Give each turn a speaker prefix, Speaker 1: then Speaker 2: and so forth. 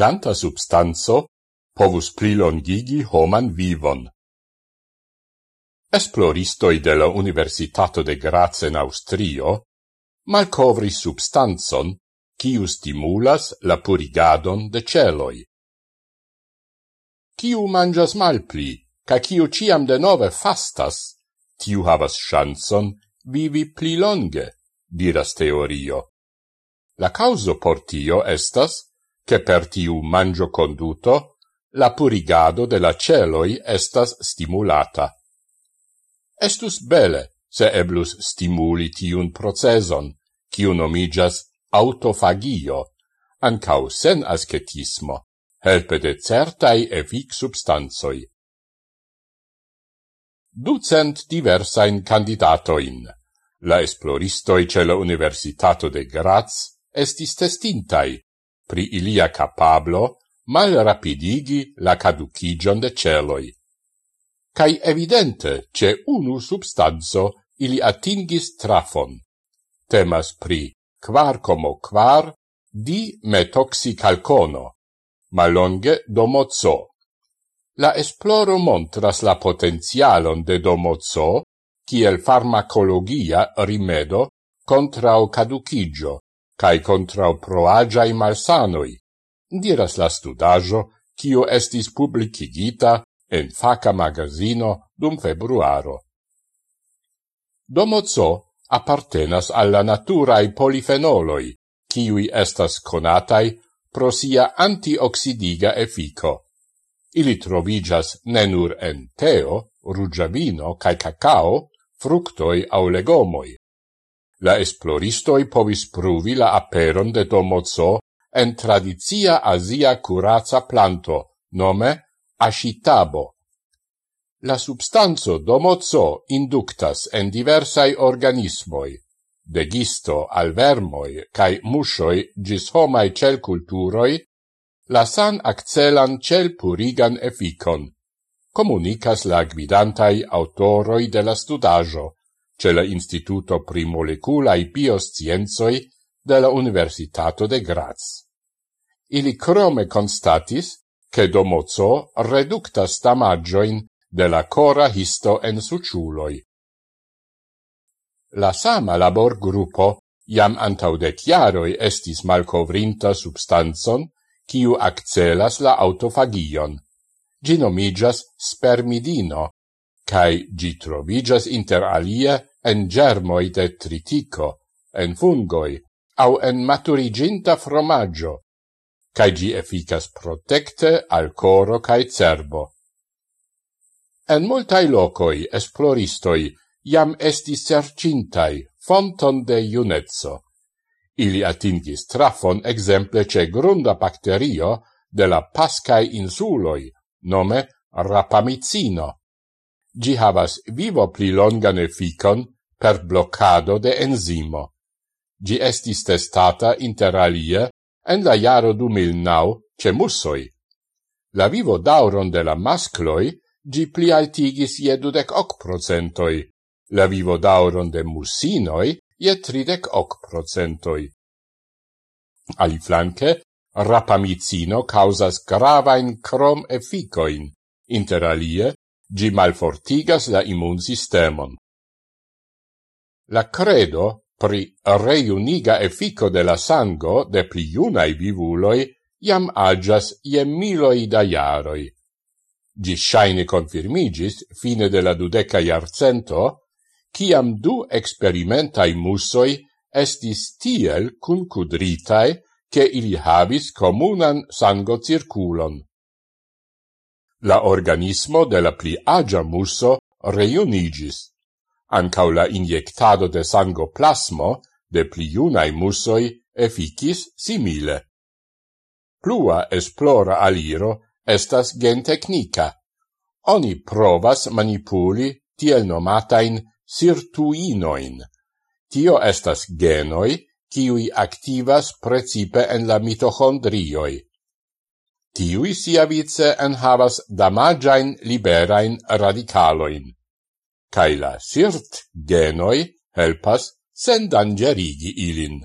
Speaker 1: planta substanzo povus prilongigi homan vivon. Esploristoi de la Universitato de Graz en Austrio malcovri substanzon quiu stimulas la purigadon de celoi. Quiu mangias malpli, ca quiu ciam de nove fastas, tiu havas chanson vivi pli longe, diras teorio. La causo por tio estas che per tiu mangio conduto la purigado de la celoi estas stimulata. Estus bele se eblus stimuli tiun proceson, kiu nomigas autofagio, ancau sen ascetismo, helpe de certai efic substanzoi. Ducent diversain candidatoin, la esploristoi ce la Universitato de Graz estis testintai, pri ilia capablo mal rapidigi la caducigion de celoi. Cai evidente ce unu substanzo ili atingis trafon. Temas pri quar como quar di metoxicalcono, malonge domozo. La esploro montras la potenzialon de domozo kiel farmacologia rimedo contrao caducigio, cae contrau proagiai malsanoi, diras la studajo, cio estis publicigita en faca magazino dum februaro. Domozo appartenas alla naturae polifenoloi, ciui estas conatai pro sia antioxidiga efico. Ili trovigas ne nur en teo, rugiavino cae cacao, fructoi au legomoi, La esploristoi povis pruvi la aperon de domozo en tradizia Asia curaza planto, nome ashitabo. La substanzo domozo inductas en diversai organismoi, de gisto al vermoi cae mushoi gis homai cel culturoi, la san accelan cel purigan efficon, comunicas la gvidantai autoroi de la studajo ce la Instituto pri moleculae bioscienzoi de la Universitato de Graz. Ili crome constatis che domozo reductas damagioin de la cora histo en suciuloi. La sama labor gruppo iam antaudet jaroi estis malcovrinta substanzon kiu accelas la autofagion. Gi nomigas spermidino, cae gi trovigas inter alie en germoi de tritico, en fungoi, au en maturiginta fromaggio, cae gi efficas protecte al coro cae cerbo. En multai locoi esploristoi iam estis sercintai fonton de iunezzo. Ili atingis trafon exemple ce grunda bacterio de la Pascae insuloi, nome rapamicino, gi havas vivo pli longan efficon per bloccado de enzimo. Gi estis testata interalie en la jaro 2009 ce mussoi. La vivo dauron de la mascloi gi pli altigis je dudec hoc procentoi, la vivo dauron de musinoi je tridec hoc procentoi. Aliflanque, rapamicino causas gravain crom efficoin, interalie Gi malfortigas la immunsistemon. La credo pri reiuniga effico de la sango de pli iunai vivuloi iam agias ie miloi da iaroi. Gi shaine confirmigis fine de la dudeca iarcento, ciam du experimentai musoi estis tiel cuncudritae che ili habis comunan sango circulon. La organismo de la pli agia muso reunigis. Ancau la injectado de sango plasmo de pliunai musoi efficis simile. Plua esplora aliro estas gentecnica. Oni provas manipuli tiel nomatain sirtuinoin. Tio estas genoi, kiui activas precipe en la mitochondrioi. Tiui siavice enhavas damagiain liberain radicaloin. Cae la sirt genoi helpas sen dangerigi ilin.